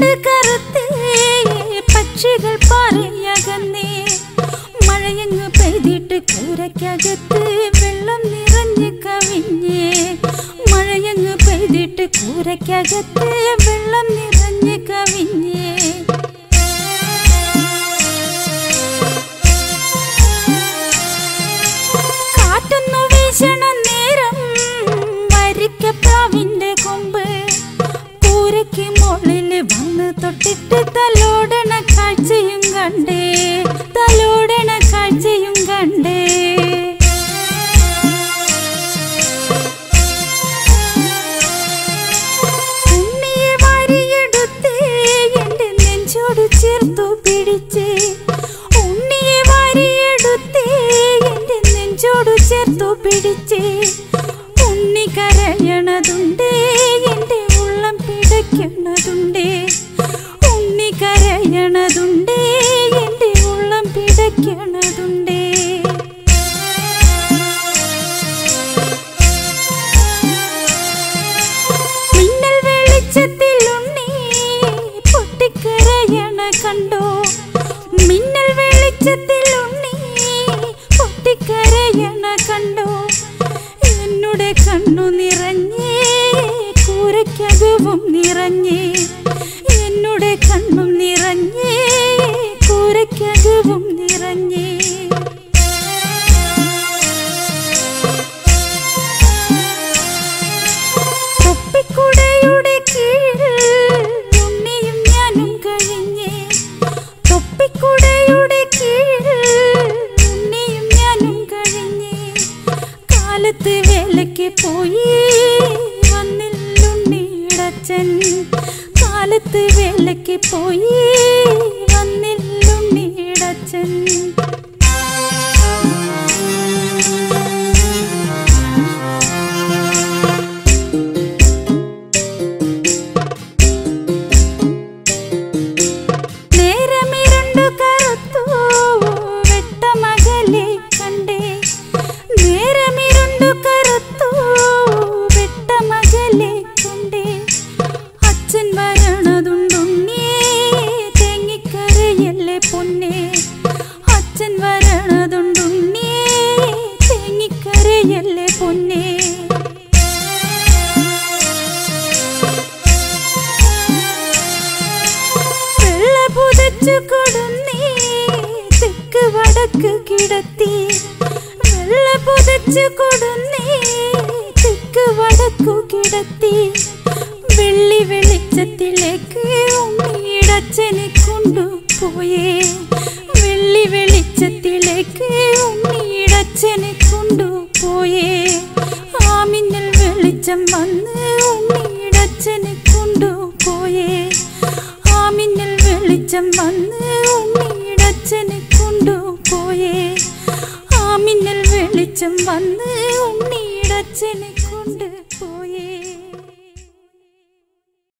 രണ്ട് കറുത്തേ പക്ഷികൾ പറയകന്നേ മഴയങ്ങ് പെയ്തിട്ട് കൂരക്കകത്ത് വെള്ളം നിറഞ്ഞ് കവിഞ്ഞേ. മഴയങ്ങ് പെയ്തിട്ട് കൂരക്കകത്ത് വെള്ളം നിറഞ്ഞ് കവിഞ്ഞേ. കരയണതുണ്ടേ എന്റെ ഉള്ളം പിടയ്ക്കണതുണ്ടേ. മിന്നൽ വെളിച്ചത്തിൽ ഉണ്ണി പൊട്ടിക്കരയണ കണ്ടോ? മിന്നൽ വെളിച്ചത്തിൽ ഉണ്ണി പൊട്ടിക്കരയണ കണ്ടോ? എന്നുടെ കണ്ണു നിറഞ്ഞേ കൂരയ്ക്കകവും നിറഞ്ഞേ. എന്നുടെ കണ്ണും വേലയ്ക്ക് പോയി. വന്നില്ലുണ്ണിയിടച്ചൻ കാലത്ത് വേലയ്ക്ക് പോയി. വന്നില്ലുണ്ണിയിടച്ചൻ പൊന്നേ. അച്ഛൻ വരണതുണ്ടുണ്ണിയേ തേങ്ങിക്കരയല്ലേ പൊന്നേ. വെള്ള പുതച്ചു കൊടുന്നേ. തെക്ക് വടക്ക് കിടത്തി. വെള്ള പുതച്ചു കൊടുന്നേ. തെക്ക് വടക്കു കിടത്തി. വെള്ളി വെളിച്ചത്തിലേക്ക് ഉണ്ണിയിടച്ചനെ കൊണ്ടുപോയേ വെള്ളി വെളിച്ചത്തിലേക്ക് ഉണ്ണിയിടച്ചനെ കൊണ്ടുപോയേ ആ മിന്നൽ വെളിച്ചം വന്ന് ഉണ്ണിയിടച്ചനെ കൊണ്ടുപോയേ ആ മിന്നൽ വെളിച്ചം വന്ന് ഉണ്ണിയിടച്ചനെ കൊണ്ടുപോയേ ആ മിന്നൽ വെളിച്ചം വന്ന് ഉണ്ണിയിടച്ചനെ